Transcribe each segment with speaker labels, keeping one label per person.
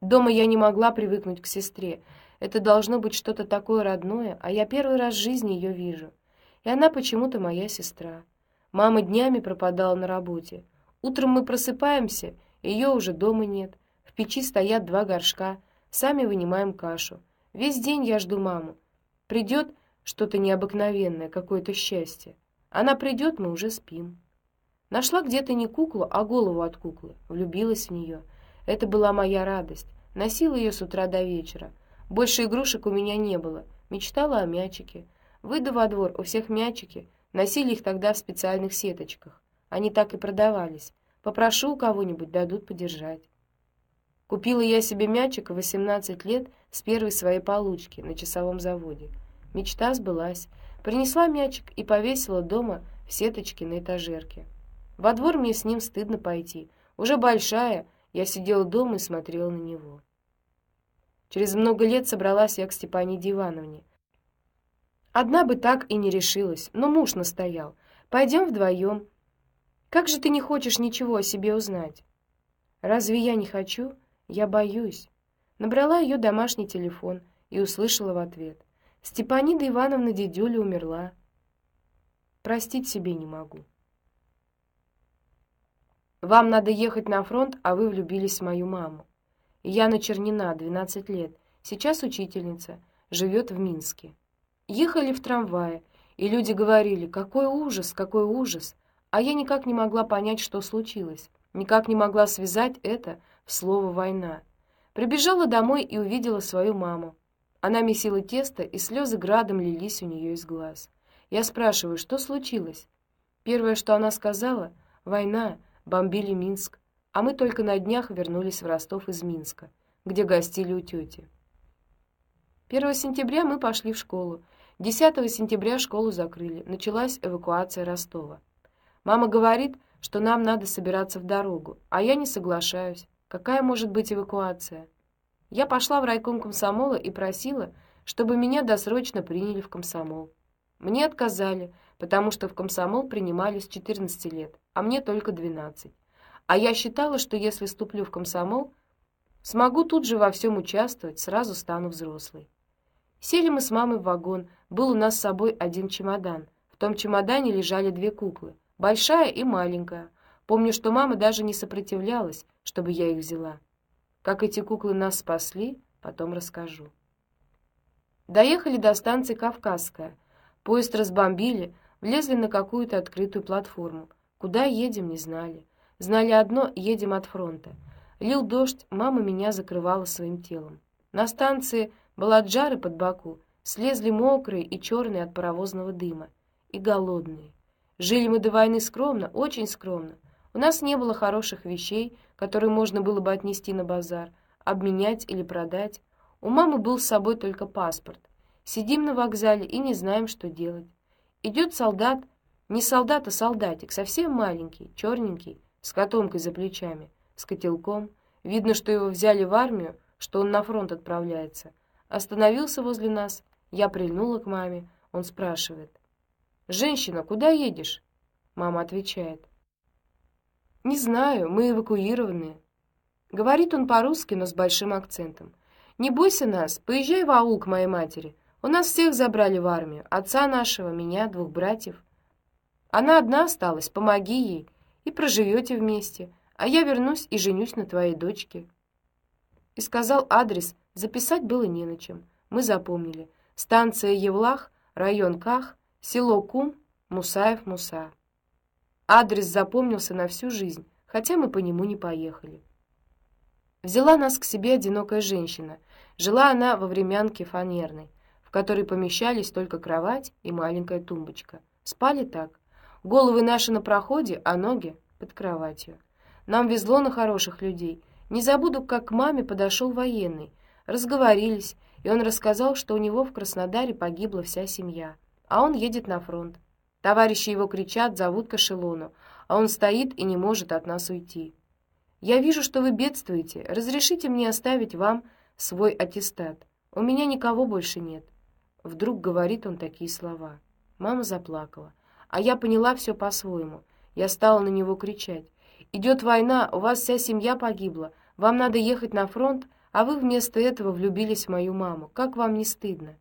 Speaker 1: Дома я не могла привыкнуть к сестре. Это должно быть что-то такое родное, а я первый раз в жизни ее вижу. И она почему-то моя сестра. Мама днями пропадала на работе. Утром мы просыпаемся, ее уже дома нет. В печи стоят два горшка, сами вынимаем кашу. Весь день я жду маму. Придет что-то необыкновенное, какое-то счастье. Она придет, мы уже спим. Нашла где-то не куклу, а голову от куклы, влюбилась в нее. Это была моя радость. Носила ее с утра до вечера. Больше игрушек у меня не было. Мечтала о мячике. Выйду во двор, у всех мячики. Носили их тогда в специальных сеточках. Они так и продавались. Попрошу у кого-нибудь, дадут подержать. Купила я себе мячик в 18 лет с первой своей получки на часовом заводе. Мечта сбылась. Принесла мячик и повесила дома в сеточке на этажерке. Во двор мне с ним стыдно пойти. Уже большая, я сидела дома и смотрела на него. Через много лет собралась я к Степаниде Ивановне. Одна бы так и не решилась, но муж настоял. Пойдем вдвоем. Как же ты не хочешь ничего о себе узнать? Разве я не хочу? Я боюсь. Набрала ее домашний телефон и услышала в ответ: Степанида Ивановна дедюля умерла. Простить себе не могу. Вам надо ехать на фронт, а вы влюбились в мою маму. Яна Чернина, 12 лет, сейчас учительница, живет в Минске. Ехали в трамвае, и люди говорили: "Какой ужас, какой ужас!" А я никак не могла понять, что случилось. Никак не могла связать это в слово война. Прибежала домой и увидела свою маму. Она месила тесто, и слезы градом лились у нее из глаз. Я спрашиваю, что случилось? Первое, что она сказала: "Война, бомбили Минск, а мы только на днях вернулись в Ростов из Минска, где гостили у тети. 1 сентября мы пошли в школу. 10 сентября школу закрыли. Началась эвакуация Ростова. Мама говорит, что нам надо собираться в дорогу, а я не соглашаюсь. Какая может быть эвакуация? Я пошла в райком комсомола и просила, чтобы меня досрочно приняли в комсомол. Мне отказали, потому что в комсомол принимали с 14 лет, а мне только 12. А я считала, что если вступлю в комсомол, смогу тут же во всем участвовать, сразу стану взрослой. Сели мы с мамой в вагон. Был у нас с собой один чемодан. В том чемодане лежали две куклы, большая и маленькая. Помню, что мама даже не сопротивлялась, чтобы я их взяла. Как эти куклы нас спасли, потом расскажу. Доехали до станции Кавказская. Поезд разбомбили, влезли на какую-то открытую платформу. Куда едем, не знали. Знали одно едем от фронта. Лил дождь, мама меня закрывала своим телом. На станции была джары под боку, слезли мокрые и черные от паровозного дыма, и голодные. Жили мы до войны скромно, очень скромно. У нас не было хороших вещей, которые можно было бы отнести на базар, обменять или продать. У мамы был с собой только паспорт. Сидим на вокзале и не знаем, что делать. Идет солдат, не солдат, а солдатик, совсем маленький, черненький, с котомкой за плечами, с котелком. Видно, что его взяли в армию, что он на фронт отправляется. Остановился возле нас. Я прильнула к маме. Он спрашивает: "Женщина, куда едешь?" Мама отвечает: "Не знаю, мы эвакуированы". Говорит он по-русски, но с большим акцентом. "Не бойся нас, поезжай в аул к моей матери. У нас всех забрали в армию, отца нашего, меня, двух братьев. Она одна осталась, помоги ей, и проживете вместе, а я вернусь и женюсь на твоей дочке. И сказал адрес, записать было не на чем. Мы запомнили. Станция Евлах, район Ках, село Кум, Мусаев Муса. Адрес запомнился на всю жизнь, хотя мы по нему не поехали. Взяла нас к себе одинокая женщина. Жила она во времянке фанерной которой помещались только кровать и маленькая тумбочка. Спали так. Головы наши на проходе, а ноги под кроватью. Нам везло на хороших людей. Не забуду, как к маме подошел военный. Разговорились, и он рассказал, что у него в Краснодаре погибла вся семья, а он едет на фронт. Товарищи его кричат, зовут к эшелону, а он стоит и не может от нас уйти. Я вижу, что вы бедствуете. Разрешите мне оставить вам свой аттестат. У меня никого больше нет. Вдруг говорит он такие слова. Мама заплакала, а я поняла все по-своему. Я стала на него кричать: "Идет война, у вас вся семья погибла. Вам надо ехать на фронт, А вы вместо этого влюбились в мою маму. Как вам не стыдно?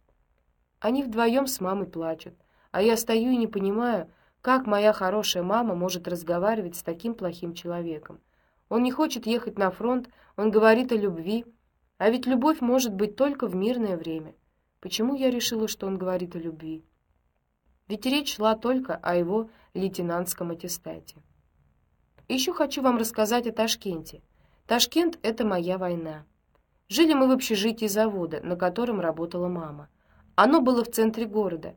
Speaker 1: Они вдвоем с мамой плачут, а я стою и не понимаю, как моя хорошая мама может разговаривать с таким плохим человеком. Он не хочет ехать на фронт, он говорит о любви, а ведь любовь может быть только в мирное время. Почему я решила, что он говорит о любви? Ведь речь шла только о его лейтенантском аттестате. Еще хочу вам рассказать о Ташкенте. Ташкент это моя война. Жили мы в общежитии завода, на котором работала мама. Оно было в центре города.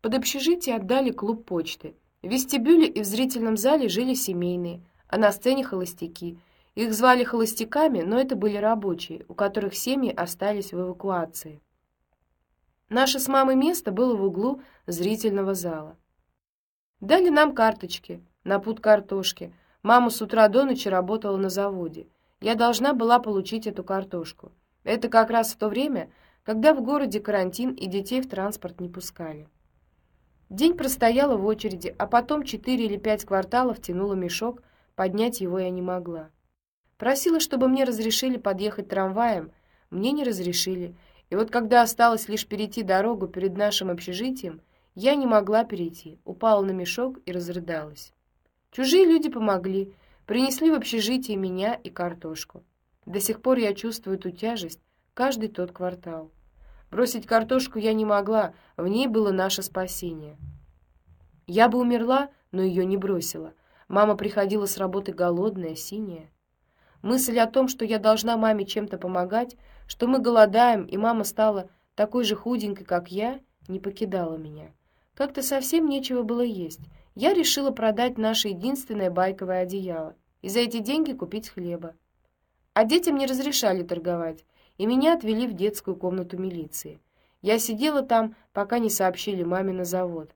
Speaker 1: Под общежитие отдали клуб почты. В вестибюле и в зрительном зале жили семейные, а на сцене холостяки. Их звали холостяками, но это были рабочие, у которых семьи остались в эвакуации. Наше с мамой место было в углу зрительного зала. Дали нам карточки на пуд картошки. Мама с утра до ночи работала на заводе. Я должна была получить эту картошку. Это как раз в то время, когда в городе карантин и детей в транспорт не пускали. День простояла в очереди, а потом четыре или пять кварталов тянула мешок, поднять его я не могла. Просила, чтобы мне разрешили подъехать трамваем, мне не разрешили. И вот когда осталось лишь перейти дорогу перед нашим общежитием, я не могла перейти, упала на мешок и разрыдалась. Чужие люди помогли, принесли в общежитие меня и картошку. До сих пор я чувствую ту тяжесть, каждый тот квартал. Бросить картошку я не могла, в ней было наше спасение. Я бы умерла, но ее не бросила. Мама приходила с работы голодная, синяя. Мысль о том, что я должна маме чем-то помогать, что мы голодаем, и мама стала такой же худенькой, как я, не покидала меня. Как-то совсем нечего было есть. Я решила продать наше единственное байковое одеяло и за эти деньги купить хлеба. А детям не разрешали торговать, и меня отвели в детскую комнату милиции. Я сидела там, пока не сообщили маме на завод.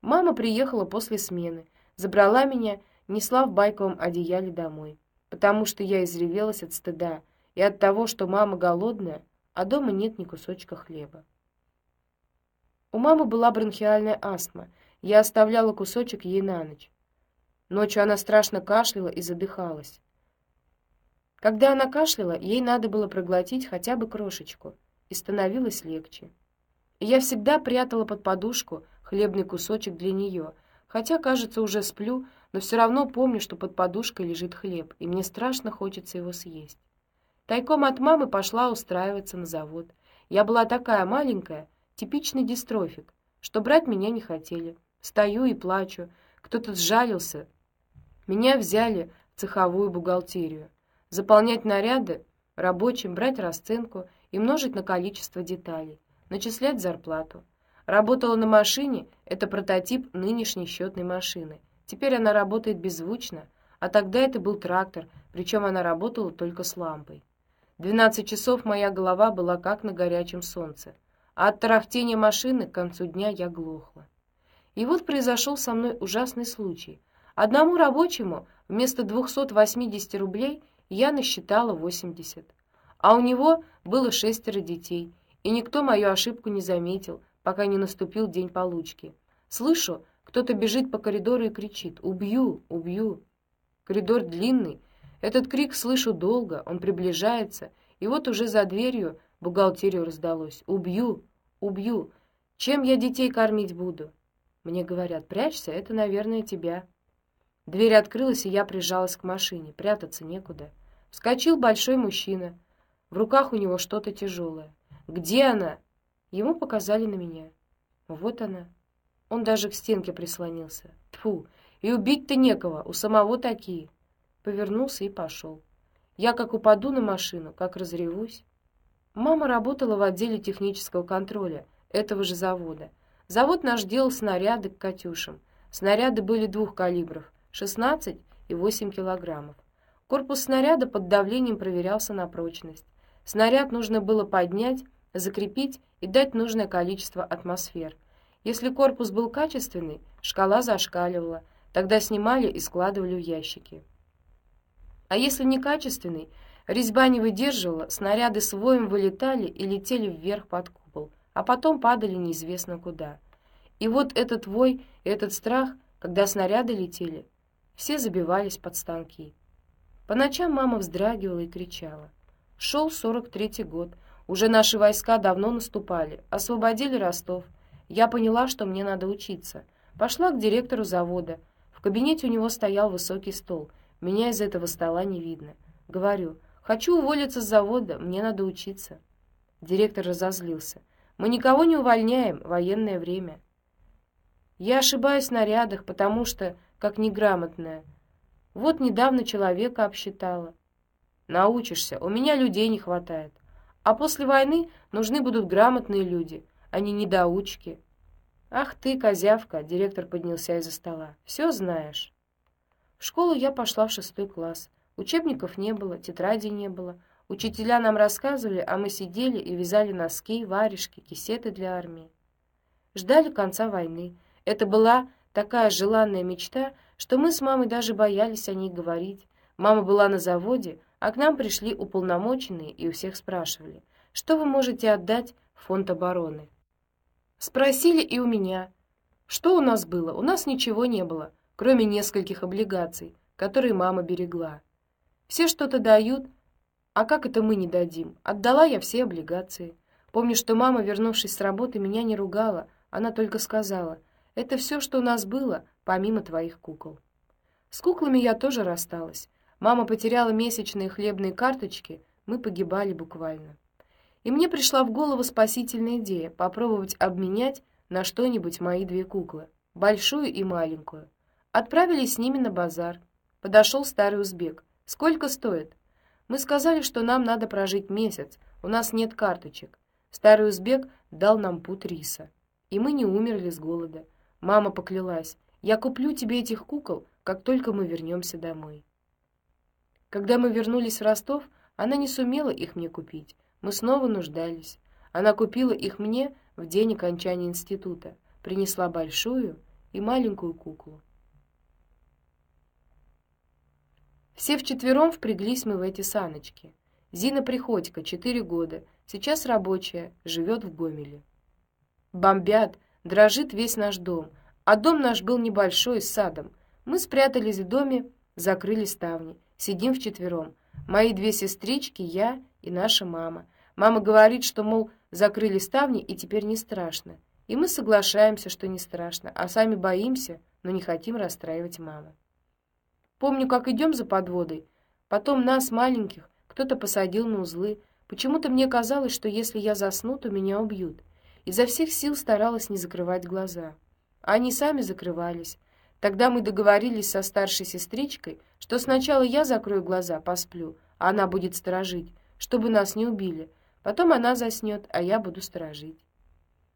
Speaker 1: Мама приехала после смены, забрала меня, несла в байковом одеяле домой, потому что я изревелась от стыда и от того, что мама голодная, а дома нет ни кусочка хлеба. У мамы была бронхиальная астма. Я оставляла кусочек ей на ночь. Ночью она страшно кашляла и задыхалась. Когда она кашляла, ей надо было проглотить хотя бы крошечку, и становилось легче. И я всегда прятала под подушку хлебный кусочек для нее, хотя, кажется, уже сплю, но все равно помню, что под подушкой лежит хлеб, и мне страшно хочется его съесть. Тайком от мамы пошла устраиваться на завод. Я была такая маленькая, типичный дистрофик, что брать меня не хотели. Стою и плачу. Кто-то сжалился. Меня взяли в цеховую бухгалтерию заполнять наряды рабочим, брать расценку и множить на количество деталей, начислять зарплату. Работала на машине, это прототип нынешней счетной машины. Теперь она работает беззвучно, а тогда это был трактор, причем она работала только с лампой. 12 часов моя голова была как на горячем солнце, а от тарахтения машины к концу дня я глохла. И вот произошел со мной ужасный случай. Одному рабочему вместо 280 рублей я насчитала 80. А у него было шестеро детей, и никто мою ошибку не заметил, пока не наступил день получки. Слышу, кто-то бежит по коридору и кричит: "Убью, убью!" Коридор длинный. Этот крик слышу долго, он приближается, и вот уже за дверью бухгалтерию раздалось: "Убью, убью! Чем я детей кормить буду?" Мне говорят: "Прячься, это, наверное, тебя". Дверь открылась, и я прижалась к машине. Прятаться некуда. Вскочил большой мужчина. В руках у него что-то тяжелое. Где она? Ему показали на меня. Вот она. Он даже к стенке прислонился. Тфу, и убить-то некого, у самого такие. Повернулся и пошел. Я как упаду на машину, как разревусь. Мама работала в отделе технического контроля этого же завода. Завод наш делал снаряды к Катюшам. Снаряды были двух калибров 16 и 8 килограммов. Корпус снаряда под давлением проверялся на прочность. Снаряд нужно было поднять, закрепить и дать нужное количество атмосфер. Если корпус был качественный, шкала зашкаливала, тогда снимали и складывали в ящики. А если некачественный, резьба не выдерживала, снаряды с воем вылетали и летели вверх под купол, а потом падали неизвестно куда. И вот этот вой, этот страх, когда снаряды летели, все забивались под станки. По ночам мама вздрагивала и кричала. Шел сорок третий год. Уже наши войска давно наступали, освободили Ростов. Я поняла, что мне надо учиться. Пошла к директору завода. В кабинете у него стоял высокий стол. Меня из этого стола не видно. Говорю: "Хочу уволиться с завода, мне надо учиться". Директор разозлился. "Мы никого не увольняем, военное время". Я ошибаюсь в нарядах, потому что как неграмотная. Вот недавно человека обсчитала. Научишься, у меня людей не хватает. А после войны нужны будут грамотные люди, а не недоучки. Ах ты, козявка, директор поднялся из-за стола. Все знаешь. В школу я пошла в шестой класс. Учебников не было, тетрадей не было. Учителя нам рассказывали, а мы сидели и вязали носки, варежки, кисеты для армии. Ждали конца войны. Это была такая желанная мечта, что мы с мамой даже боялись о ней говорить. Мама была на заводе, а к нам пришли уполномоченные и у всех спрашивали: "Что вы можете отдать в фонд обороны?" Спросили и у меня. Что у нас было? У нас ничего не было, кроме нескольких облигаций, которые мама берегла. Все что-то дают, а как это мы не дадим? Отдала я все облигации. Помню, что мама, вернувшись с работы, меня не ругала, она только сказала: "Это все, что у нас было, помимо твоих кукол". С куклами я тоже рассталась. Мама потеряла месячные хлебные карточки, мы погибали буквально. И мне пришла в голову спасительная идея попробовать обменять на что-нибудь мои две куклы, большую и маленькую. Отправились с ними на базар. Подошел старый узбек. Сколько стоит? Мы сказали, что нам надо прожить месяц. У нас нет карточек. Старый узбек дал нам пуд риса, и мы не умерли с голода. Мама поклялась: "Я куплю тебе этих кукол, как только мы вернемся домой". Когда мы вернулись в Ростов, она не сумела их мне купить. Мы снова нуждались. Она купила их мне в день окончания института, принесла большую и маленькую куклу. Все вчетвером впряглись мы в эти саночки. Зина Приходько, четыре года, сейчас рабочая, живет в Гомеле. Бомбят, дрожит весь наш дом, а дом наш был небольшой, с садом. Мы спрятались в доме, закрыли ставни Сидим вчетвером. Мои две сестрички, я и наша мама. Мама говорит, что, мол, закрыли ставни и теперь не страшно. И мы соглашаемся, что не страшно, а сами боимся, но не хотим расстраивать маму. Помню, как идем за подводой. Потом нас, маленьких, кто-то посадил на узлы. Почему-то мне казалось, что если я засну, то меня убьют. Изо всех сил старалась не закрывать глаза. Они сами закрывались. Тогда мы договорились со старшей сестричкой, что сначала я закрою глаза, посплю, а она будет сторожить, чтобы нас не убили. Потом она заснет, а я буду сторожить.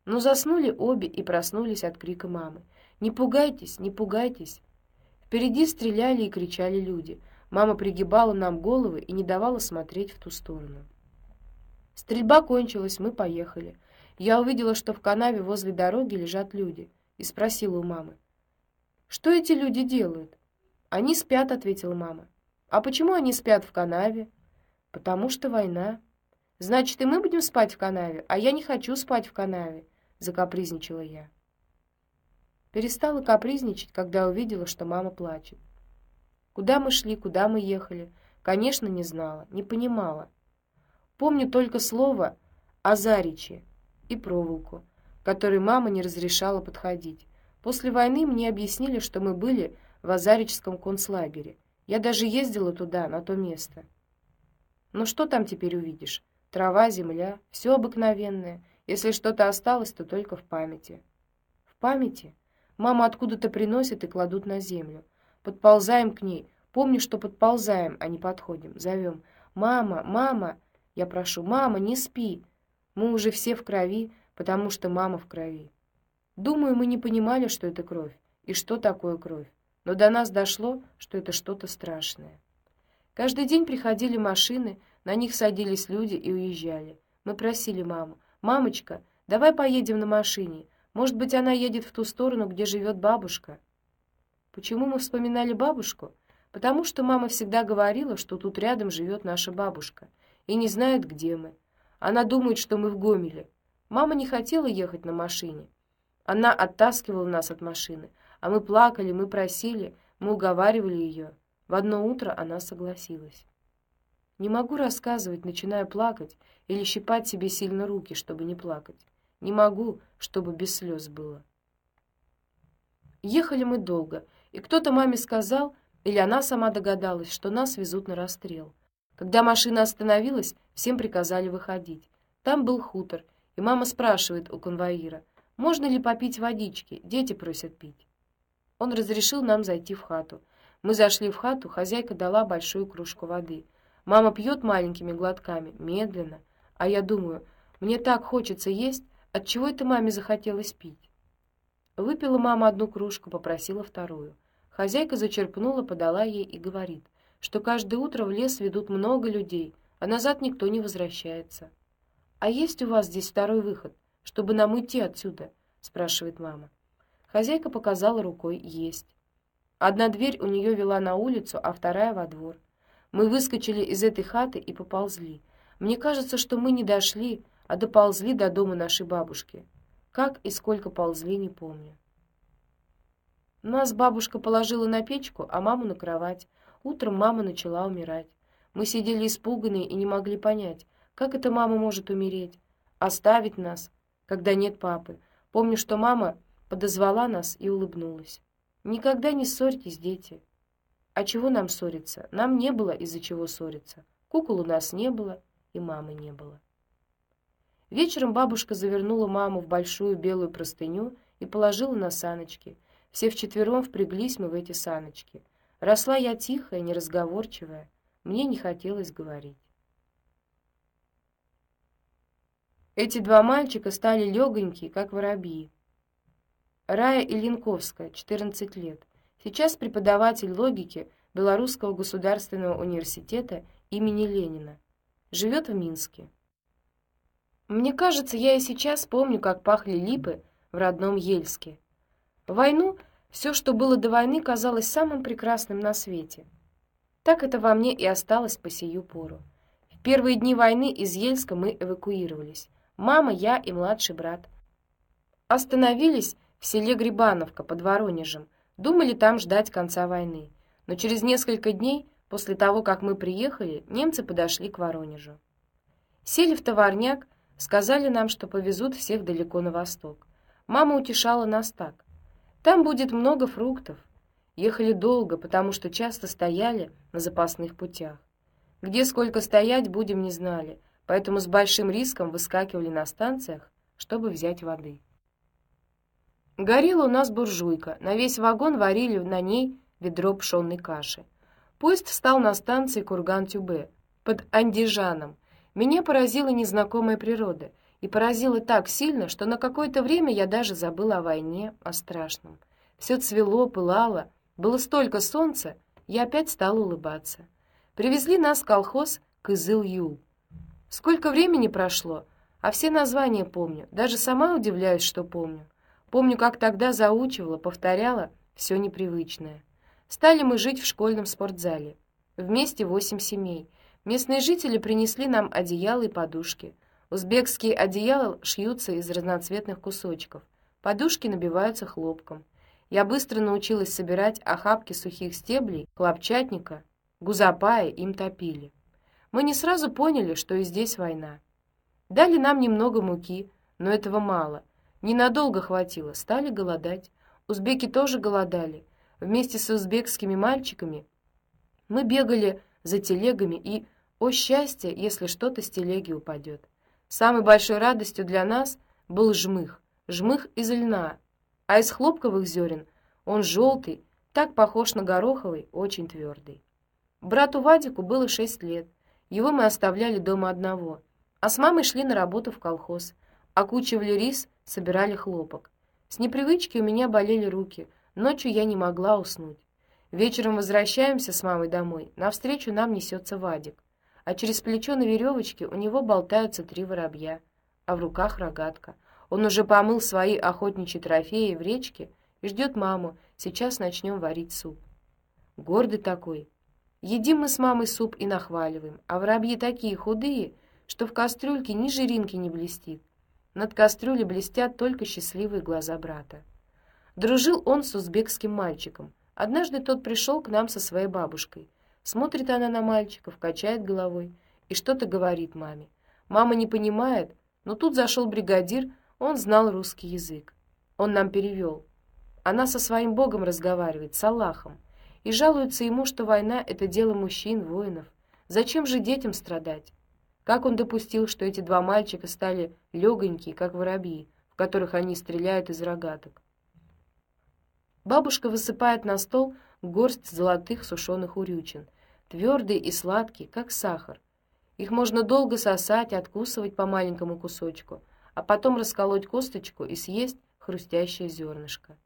Speaker 1: Но заснули обе и проснулись от крика мамы. Не пугайтесь, не пугайтесь. Впереди стреляли и кричали люди. Мама пригибала нам головы и не давала смотреть в ту сторону. Стрельба кончилась, мы поехали. Я увидела, что в канаве возле дороги лежат люди, и спросила у мамы: что эти люди делают? Они спят, ответила мама. А почему они спят в канаве? Потому что война. Значит, и мы будем спать в канаве, а я не хочу спать в канаве, закапризничала я. Перестала капризничать, когда увидела, что мама плачет. Куда мы шли, куда мы ехали, конечно, не знала, не понимала. Помню только слово Азаричи и проволоку, которой мама не разрешала подходить. После войны мне объяснили, что мы были в Азарическом концлагере. Я даже ездила туда, на то место. Ну что там теперь увидишь? Трава, земля, все обыкновенное. Если что-то осталось, то только в памяти. В памяти? Мама откуда-то приносит и кладут на землю. Подползаем к ней. Помню, что подползаем, а не подходим. Зовем. «Мама! Мама!» Я прошу. «Мама, не спи!» Мы уже все в крови, потому что мама в крови. Думаю, мы не понимали, что это кровь и что такое кровь, но до нас дошло, что это что-то страшное. Каждый день приходили машины, на них садились люди и уезжали. Мы просили маму: "Мамочка, давай поедем на машине. Может быть, она едет в ту сторону, где живет бабушка". Почему мы вспоминали бабушку? Потому что мама всегда говорила, что тут рядом живет наша бабушка и не знает, где мы. Она думает, что мы в Гомеле. Мама не хотела ехать на машине. Она оттаскивала нас от машины, а мы плакали, мы просили, мы уговаривали ее. В одно утро она согласилась. Не могу рассказывать, начинаю плакать или щипать себе сильно руки, чтобы не плакать. Не могу, чтобы без слез было. Ехали мы долго, и кто-то маме сказал, или она сама догадалась, что нас везут на расстрел. Когда машина остановилась, всем приказали выходить. Там был хутор, и мама спрашивает у конвоира, можно ли попить водички, дети просят пить. Он разрешил нам зайти в хату. Мы зашли в хату, хозяйка дала большую кружку воды. Мама пьет маленькими глотками, медленно, а я думаю, мне так хочется есть, от чего это маме захотелось пить. Выпила мама одну кружку, попросила вторую. Хозяйка зачерпнула, подала ей и говорит, что каждое утро в лес ведут много людей, а назад никто не возвращается. А есть у вас здесь второй выход, чтобы нам уйти отсюда, спрашивает мама. Хозяйка показала рукой есть. Одна дверь у нее вела на улицу, а вторая во двор. Мы выскочили из этой хаты и поползли. Мне кажется, что мы не дошли, а доползли до дома нашей бабушки. Как и сколько ползли, не помню. Нас бабушка положила на печку, а маму на кровать. Утром мама начала умирать. Мы сидели испуганные и не могли понять, как эта мама может умереть, оставить нас, когда нет папы. Помню, что мама подозвала нас и улыбнулась. Никогда не ссорьтесь, дети. А чего нам ссориться? Нам не было из-за чего ссориться. Кукол у нас не было, и мамы не было. Вечером бабушка завернула маму в большую белую простыню и положила на саночки. Все вчетвером впряглись мы в эти саночки. Росла я тихая, неразговорчивая. Мне не хотелось говорить. Эти два мальчика стали легонькие, как воробьи. Рая Ильинковская, 14 лет. Сейчас преподаватель логики Белорусского государственного университета имени Ленина. Живет в Минске. Мне кажется, я и сейчас помню, как пахли липы в родном Ельске. В войну все, что было до войны, казалось самым прекрасным на свете. Так это во мне и осталось по сию пору. В первые дни войны из Ельска мы эвакуировались. Мама, я и младший брат. Остановились в селе Грибановка под Воронежем. Думали там ждать конца войны. Но через несколько дней после того, как мы приехали, немцы подошли к Воронежу. Сели в товарняк, сказали нам, что повезут всех далеко на восток. Мама утешала нас так: "Там будет много фруктов". Ехали долго, потому что часто стояли на запасных путях. Где сколько стоять будем не знали, поэтому с большим риском выскакивали на станциях, чтобы взять воды. Горела у нас буржуйка, на весь вагон варили на ней ведро пшённой каши. Поезд встал на станции Курган-Тюбе под Андижаном. Меня поразила незнакомая природа, и поразила так сильно, что на какое-то время я даже забыла о войне, о страшном. Все цвело, пылало, было столько солнца, я опять стала улыбаться. Привезли нас в колхоз Кызыл-Юл. Сколько времени прошло, а все названия помню, даже сама удивляюсь, что помню. Помню, как тогда заучивала, повторяла все непривычное. Стали мы жить в школьном спортзале. Вместе восемь семей. Местные жители принесли нам одеяла и подушки. Узбекские одеяла шьются из разноцветных кусочков. Подушки набиваются хлопком. Я быстро научилась собирать охапки сухих стеблей, хлопчатника, гузапая им топили. Мы не сразу поняли, что и здесь война. Дали нам немного муки, но этого мало. Ненадолго хватило, стали голодать. Узбеки тоже голодали. Вместе с узбекскими мальчиками мы бегали за телегами и, о счастье, если что-то с телеги упадет. Самой большой радостью для нас был жмых, жмых из льна, а из хлопковых зерен он желтый, так похож на гороховый, очень твердый. Брату Вадику было шесть лет. Его мы оставляли дома одного, а с мамой шли на работу в колхоз, окучивали рис собирали хлопок. С непривычки у меня болели руки. Ночью я не могла уснуть. Вечером возвращаемся с мамой домой. Навстречу нам несется Вадик, а через плечо на веревочке у него болтаются три воробья, а в руках рогатка. Он уже помыл свои охотничьи трофеи в речке и ждет маму. Сейчас начнем варить суп. Гордый такой. Едим мы с мамой суп и нахваливаем, а воробьи такие худые, что в кастрюльке ни жиринки не блестит. Над кастрюлей блестят только счастливые глаза брата. Дружил он с узбекским мальчиком. Однажды тот пришел к нам со своей бабушкой. Смотрит она на мальчиков, качает головой и что-то говорит маме. Мама не понимает, но тут зашел бригадир, он знал русский язык. Он нам перевел. Она со своим богом разговаривает, с Аллахом, и жалуется ему, что война это дело мужчин, воинов. Зачем же детям страдать? Как он допустил, что эти два мальчика стали легонькие, как воробьи, в которых они стреляют из рогаток? Бабушка высыпает на стол горсть золотых сушеных урючин, твердые и сладкие, как сахар. Их можно долго сосать, откусывать по маленькому кусочку, а потом расколоть косточку и съесть хрустящее зернышко.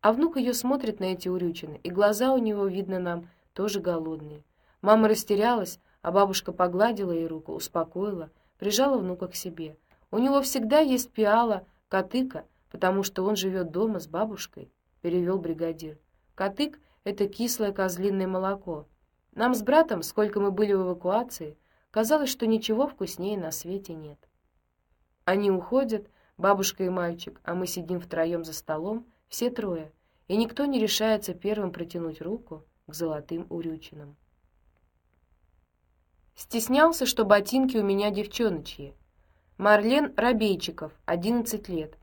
Speaker 1: А внук ее смотрит на эти урючины, и глаза у него, видно нам, тоже голодные. Мама растерялась, а бабушка погладила ей руку, успокоила, прижала внука к себе. У него всегда есть пиала, котыка, потому что он живет дома с бабушкой перевел бригадир. Котык это кислое козлиное молоко. Нам с братом, сколько мы были в эвакуации, казалось, что ничего вкуснее на свете нет. Они уходят, бабушка и мальчик, а мы сидим втроем за столом, все трое, и никто не решается первым протянуть руку к золотым урючинам. Стеснялся, что ботинки у меня девчоночьи. Марлен Рабейчиков, 11 лет,